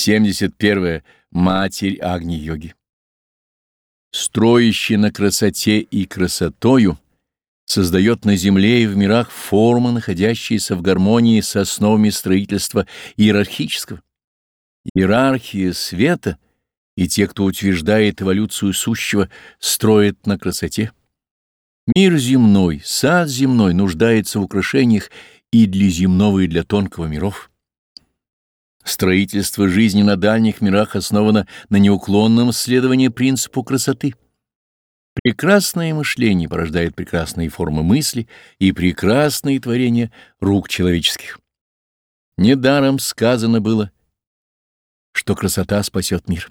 71. Матерь Агни-йоги. Строящий на красоте и красотою создает на земле и в мирах формы, находящиеся в гармонии с основами строительства иерархического. Иерархия света и те, кто утверждает эволюцию сущего, строят на красоте. Мир земной, сад земной нуждается в украшениях и для земного, и для тонкого миров. Строительство жизни на дальних мирах основано на неуклонном следовании принципу красоты. Прекрасное мышление порождает прекрасные формы мысли и прекрасные творения рук человеческих. Недаром сказано было, что красота спасет мир.